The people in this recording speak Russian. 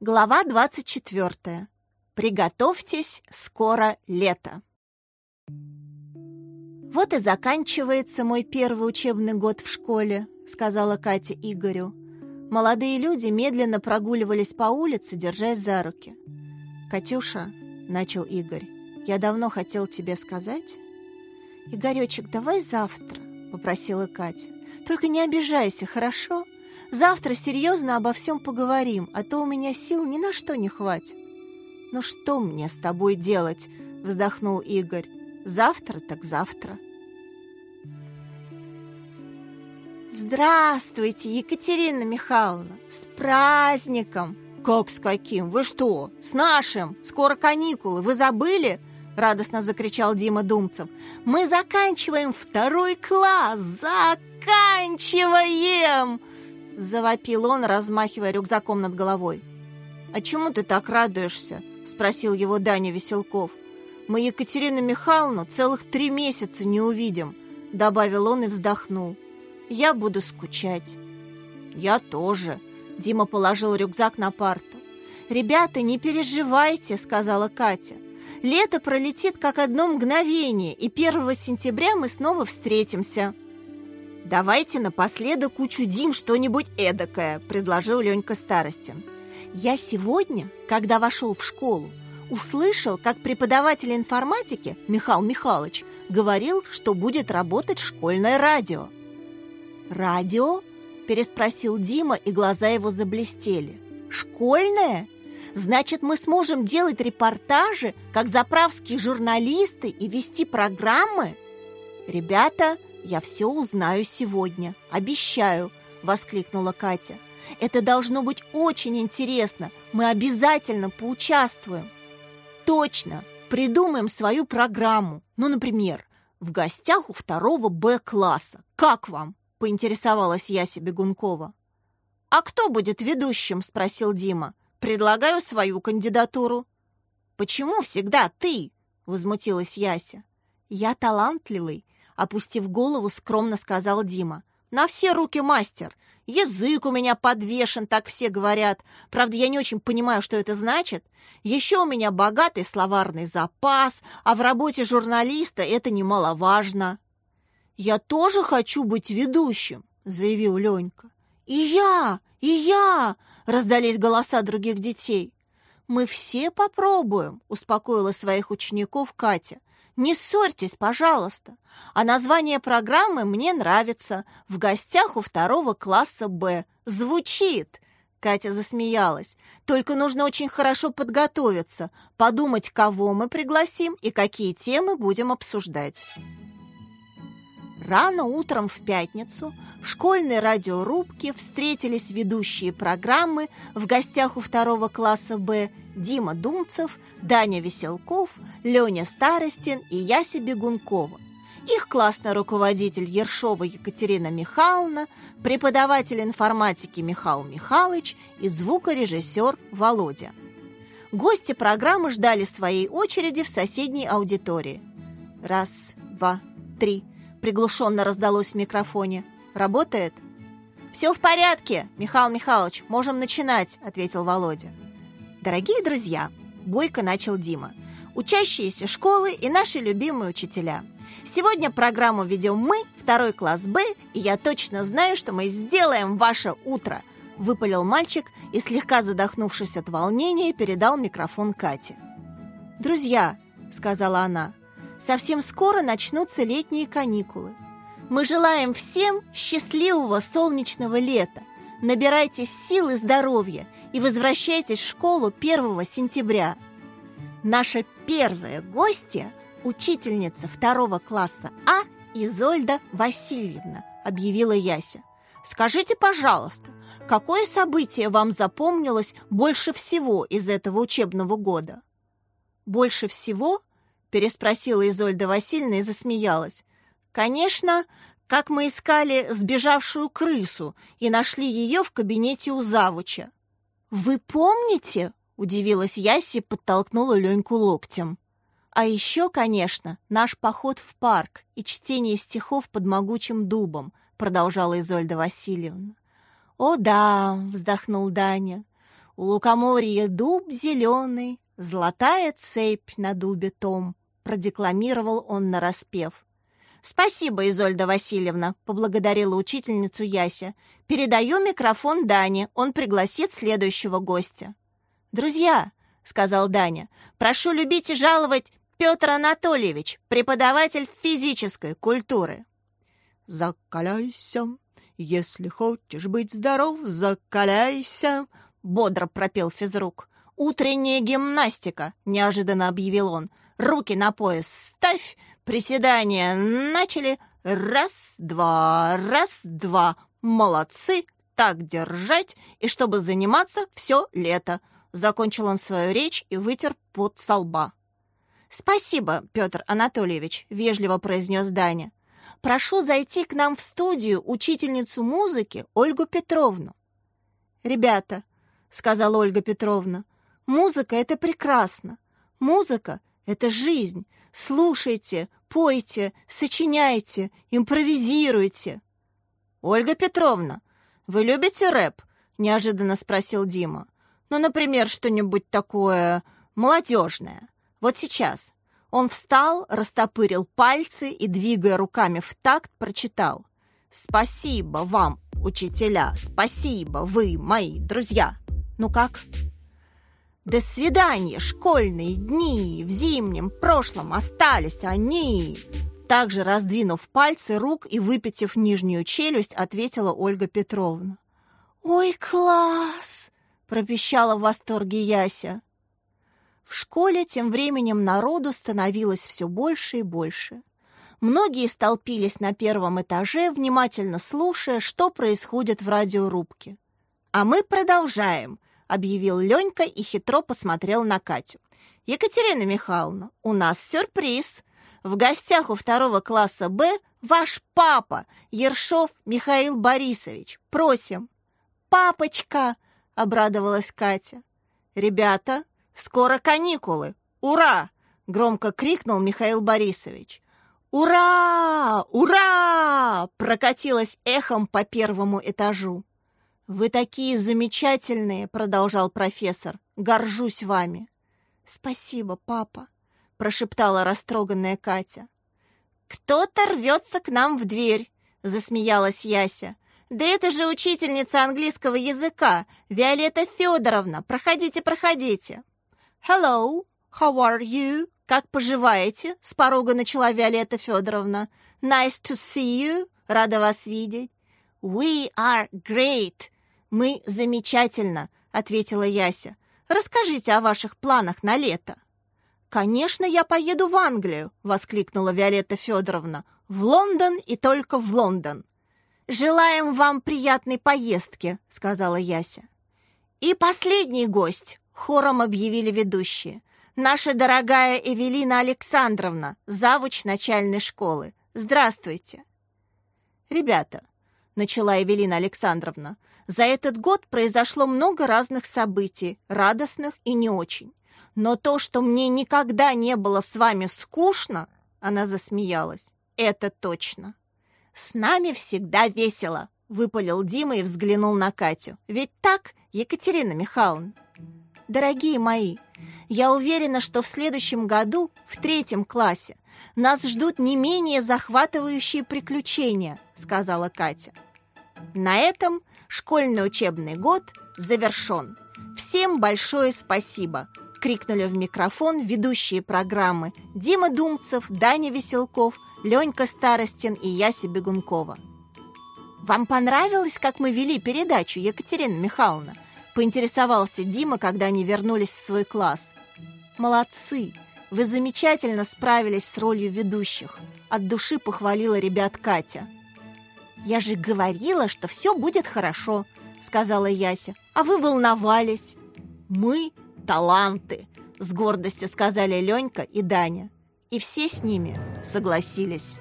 Глава 24. Приготовьтесь, скоро лето. «Вот и заканчивается мой первый учебный год в школе», — сказала Катя Игорю. Молодые люди медленно прогуливались по улице, держась за руки. «Катюша», — начал Игорь, — «я давно хотел тебе сказать». «Игоречек, давай завтра», — попросила Катя. «Только не обижайся, хорошо?» Завтра серьезно обо всем поговорим, а то у меня сил ни на что не хватит. «Ну что мне с тобой делать?» — вздохнул Игорь. «Завтра так завтра». «Здравствуйте, Екатерина Михайловна! С праздником!» «Как с каким? Вы что? С нашим! Скоро каникулы! Вы забыли?» Радостно закричал Дима Думцев. «Мы заканчиваем второй класс! Заканчиваем!» Завопил он, размахивая рюкзаком над головой. «А чему ты так радуешься?» — спросил его Даня Веселков. «Мы Екатерину Михайловну целых три месяца не увидим», — добавил он и вздохнул. «Я буду скучать». «Я тоже», — Дима положил рюкзак на парту. «Ребята, не переживайте», — сказала Катя. «Лето пролетит как одно мгновение, и 1 сентября мы снова встретимся». «Давайте напоследок учудим что-нибудь эдакое», — предложил Ленька Старостин. «Я сегодня, когда вошел в школу, услышал, как преподаватель информатики Михаил Михайлович говорил, что будет работать школьное радио». «Радио?» – переспросил Дима, и глаза его заблестели. «Школьное? Значит, мы сможем делать репортажи, как заправские журналисты, и вести программы?» «Ребята, «Я все узнаю сегодня, обещаю!» — воскликнула Катя. «Это должно быть очень интересно! Мы обязательно поучаствуем!» «Точно! Придумаем свою программу! Ну, например, в гостях у второго Б-класса. Как вам?» — поинтересовалась Яся Бегункова. «А кто будет ведущим?» — спросил Дима. «Предлагаю свою кандидатуру». «Почему всегда ты?» — возмутилась Яся. «Я талантливый Опустив голову, скромно сказал Дима. «На все руки мастер. Язык у меня подвешен, так все говорят. Правда, я не очень понимаю, что это значит. Еще у меня богатый словарный запас, а в работе журналиста это немаловажно». «Я тоже хочу быть ведущим», — заявил Ленька. «И я! И я!» — раздались голоса других детей. «Мы все попробуем», — успокоила своих учеников Катя. Не ссорьтесь, пожалуйста. А название программы мне нравится. В гостях у второго класса Б. Звучит. Катя засмеялась. Только нужно очень хорошо подготовиться, подумать, кого мы пригласим и какие темы будем обсуждать. Рано утром в пятницу в школьной радиорубке встретились ведущие программы в гостях у второго класса «Б» Дима Думцев, Даня Веселков, Леня Старостин и Яся Бегункова. Их классный руководитель Ершова Екатерина Михайловна, преподаватель информатики Михаил Михайлович и звукорежиссер Володя. Гости программы ждали своей очереди в соседней аудитории. Раз, два, три – Приглушенно раздалось в микрофоне. «Работает?» «Все в порядке, Михаил Михайлович, можем начинать», — ответил Володя. «Дорогие друзья», — бойко начал Дима, «учащиеся школы и наши любимые учителя. Сегодня программу ведем мы, второй класс Б, и я точно знаю, что мы сделаем ваше утро», — выпалил мальчик и, слегка задохнувшись от волнения, передал микрофон Кате. «Друзья», — сказала она, совсем скоро начнутся летние каникулы. Мы желаем всем счастливого солнечного лета. Набирайтесь сил и здоровья и возвращайтесь в школу 1 сентября. Наша первая гостья – учительница второго класса А Изольда Васильевна, объявила Яся. Скажите, пожалуйста, какое событие вам запомнилось больше всего из этого учебного года? Больше всего переспросила Изольда Васильевна и засмеялась. «Конечно, как мы искали сбежавшую крысу и нашли ее в кабинете у завуча». «Вы помните?» — удивилась Яси подтолкнула Леньку локтем. «А еще, конечно, наш поход в парк и чтение стихов под могучим дубом», — продолжала Изольда Васильевна. «О да!» — вздохнул Даня. У лукоморья дуб зеленый, золотая цепь на дубе том, продекламировал он нараспев. «Спасибо, Изольда Васильевна», — поблагодарила учительницу Яся. «Передаю микрофон Дане, он пригласит следующего гостя». «Друзья», — сказал Даня, — «прошу любить и жаловать Петр Анатольевич, преподаватель физической культуры». «Закаляйся, если хочешь быть здоров, закаляйся», — бодро пропел физрук. «Утренняя гимнастика», — неожиданно объявил он. «Руки на пояс ставь, приседания начали. Раз, два, раз, два. Молодцы, так держать, и чтобы заниматься все лето». Закончил он свою речь и вытер пот со лба. «Спасибо, Петр Анатольевич», — вежливо произнес Даня. «Прошу зайти к нам в студию учительницу музыки Ольгу Петровну». «Ребята», — сказала Ольга Петровна, — «музыка — это прекрасно. Музыка — это жизнь. Слушайте, пойте, сочиняйте, импровизируйте». «Ольга Петровна, вы любите рэп?» — неожиданно спросил Дима. «Ну, например, что-нибудь такое молодежное». Вот сейчас. Он встал, растопырил пальцы и, двигая руками в такт, прочитал. «Спасибо вам, учителя, спасибо, вы мои друзья». Ну как? До свидания, школьные дни, в зимнем прошлом остались они. Также, раздвинув пальцы рук и выпитив нижнюю челюсть, ответила Ольга Петровна. «Ой, класс!» — пропищала в восторге Яся. В школе тем временем народу становилось все больше и больше. Многие столпились на первом этаже, внимательно слушая, что происходит в радиорубке. «А мы продолжаем», — объявил Ленька и хитро посмотрел на Катю. «Екатерина Михайловна, у нас сюрприз. В гостях у второго класса «Б» ваш папа, Ершов Михаил Борисович. Просим». «Папочка!» — обрадовалась Катя. «Ребята, Скоро каникулы! Ура!» — громко крикнул Михаил Борисович. «Ура! Ура!» — прокатилось эхом по первому этажу. «Вы такие замечательные!» — продолжал профессор. «Горжусь вами!» «Спасибо, папа!» — прошептала растроганная Катя. «Кто-то рвется к нам в дверь!» — засмеялась Яся. «Да это же учительница английского языка, Виолетта Федоровна! Проходите, проходите!» «Hello, how are you?» «Как поживаете?» — с порога начала Виолетта Федоровна. «Nice to see you!» — рада вас видеть. «We are great!» «Мы замечательно!» — ответила Яся. «Расскажите о ваших планах на лето». «Конечно, я поеду в Англию!» — воскликнула Виолетта Федоровна. «В Лондон и только в Лондон!» «Желаем вам приятной поездки!» — сказала Яся. «И последний гость!» Хором объявили ведущие. «Наша дорогая Эвелина Александровна, завуч начальной школы. Здравствуйте!» «Ребята», — начала Эвелина Александровна, «за этот год произошло много разных событий, радостных и не очень. Но то, что мне никогда не было с вами скучно, она засмеялась, это точно. С нами всегда весело, выпалил Дима и взглянул на Катю. Ведь так, Екатерина Михайловна? Дорогие мои, я уверена, что в следующем году, в третьем классе, нас ждут не менее захватывающие приключения, сказала Катя. На этом школьный учебный год завершен. Всем большое спасибо! крикнули в микрофон ведущие программы Дима Думцев, Даня Веселков, Ленька Старостин и Яся Бегункова. Вам понравилось, как мы вели передачу, Екатерина Михайловна? Поинтересовался Дима, когда они вернулись в свой класс. «Молодцы! Вы замечательно справились с ролью ведущих!» От души похвалила ребят Катя. «Я же говорила, что все будет хорошо», — сказала Яся. «А вы волновались». «Мы — таланты», — с гордостью сказали Ленька и Даня. И все с ними согласились.